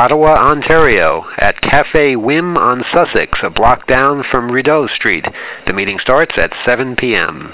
Ottawa, Ontario, at Cafe Wim on Sussex, a block down from Rideau Street. The meeting starts at 7 p.m.